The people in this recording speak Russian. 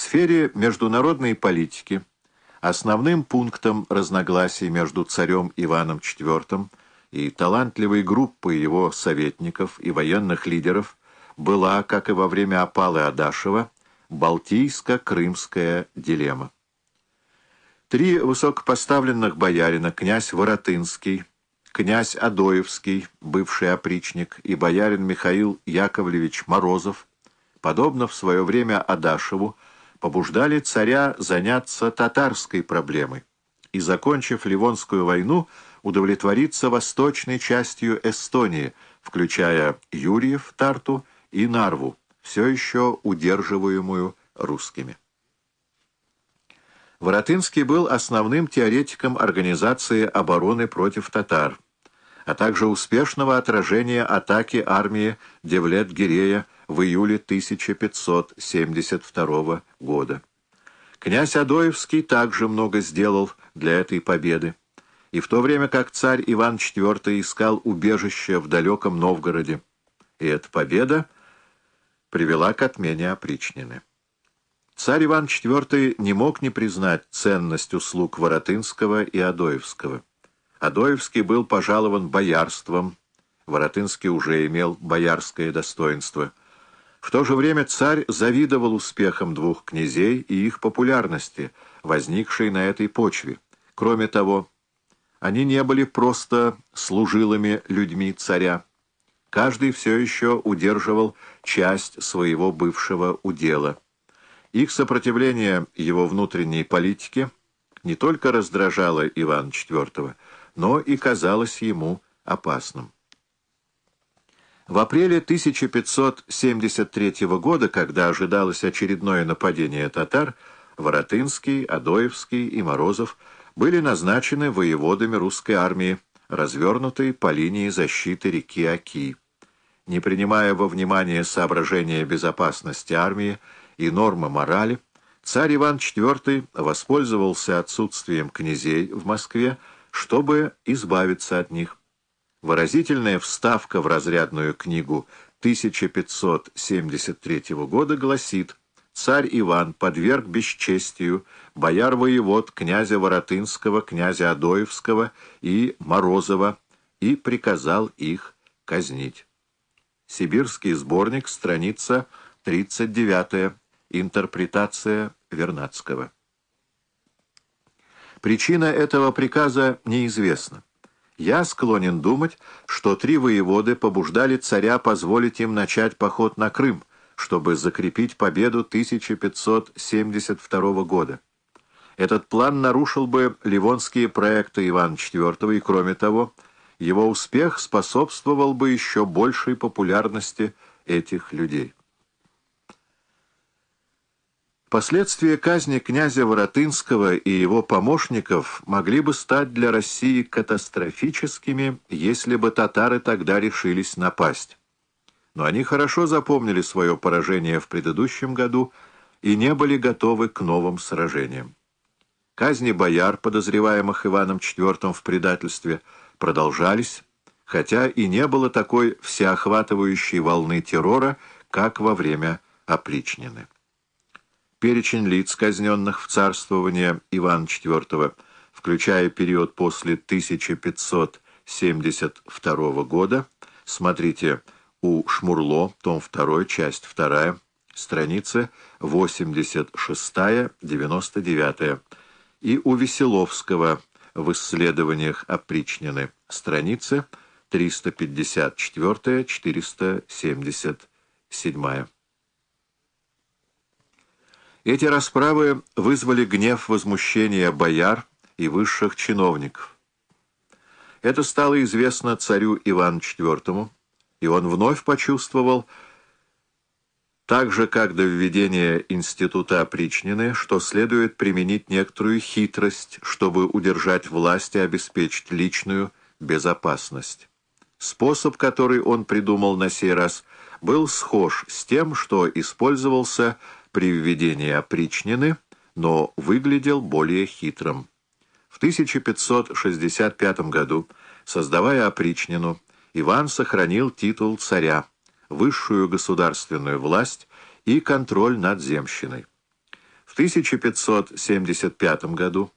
сфере международной политики основным пунктом разногласий между царем Иваном IV и талантливой группой его советников и военных лидеров была, как и во время опалы Адашева, Балтийско-Крымская дилемма. Три высокопоставленных боярина, князь Воротынский, князь Адоевский, бывший опричник, и боярин Михаил Яковлевич Морозов, подобно в свое время Адашеву, побуждали царя заняться татарской проблемой и, закончив Ливонскую войну, удовлетвориться восточной частью Эстонии, включая Юрьев, Тарту и Нарву, все еще удерживаемую русскими. Воротынский был основным теоретиком организации обороны против татар, а также успешного отражения атаки армии Девлет-Гирея в июле 1572 года. Князь Адоевский также много сделал для этой победы, и в то время как царь Иван IV искал убежище в далеком Новгороде, и эта победа привела к отмене опричнины. Царь Иван IV не мог не признать ценность услуг Воротынского и Адоевского. Адоевский был пожалован боярством, Воротынский уже имел боярское достоинство. В то же время царь завидовал успехам двух князей и их популярности, возникшей на этой почве. Кроме того, они не были просто служилыми людьми царя. Каждый все еще удерживал часть своего бывшего удела. Их сопротивление его внутренней политике не только раздражало Ивана IV, но и казалось ему опасным. В апреле 1573 года, когда ожидалось очередное нападение татар, Воротынский, Адоевский и Морозов были назначены воеводами русской армии, развернутой по линии защиты реки Оки. Не принимая во внимание соображения безопасности армии, и нормы морали, царь Иван IV воспользовался отсутствием князей в Москве, чтобы избавиться от них. Выразительная вставка в разрядную книгу 1573 года гласит «Царь Иван подверг бесчестию бояр-воевод князя Воротынского, князя Адоевского и Морозова и приказал их казнить». Сибирский сборник, страница 39 Интерпретация Вернадского. Причина этого приказа неизвестна. Я склонен думать, что три воеводы побуждали царя позволить им начать поход на Крым, чтобы закрепить победу 1572 года. Этот план нарушил бы ливонские проекты Ивана IV, и, кроме того, его успех способствовал бы еще большей популярности этих людей. Последствия казни князя Воротынского и его помощников могли бы стать для России катастрофическими, если бы татары тогда решились напасть. Но они хорошо запомнили свое поражение в предыдущем году и не были готовы к новым сражениям. Казни бояр, подозреваемых Иваном IV в предательстве, продолжались, хотя и не было такой всеохватывающей волны террора, как во время опричнины. Перечень лиц, казненных в царствование Ивана IV, включая период после 1572 года, смотрите у Шмурло, том 2, часть 2, страницы 86-99, и у Веселовского в исследованиях опричнины, страницы 354-477. Эти расправы вызвали гнев возмущения бояр и высших чиновников. Это стало известно царю Ивану IV, и он вновь почувствовал, так же, как до введения института опричнины, что следует применить некоторую хитрость, чтобы удержать власть и обеспечить личную безопасность. Способ, который он придумал на сей раз, был схож с тем, что использовался при введении опричнины, но выглядел более хитрым. В 1565 году, создавая опричнину, Иван сохранил титул царя, высшую государственную власть и контроль над земщиной. В 1575 году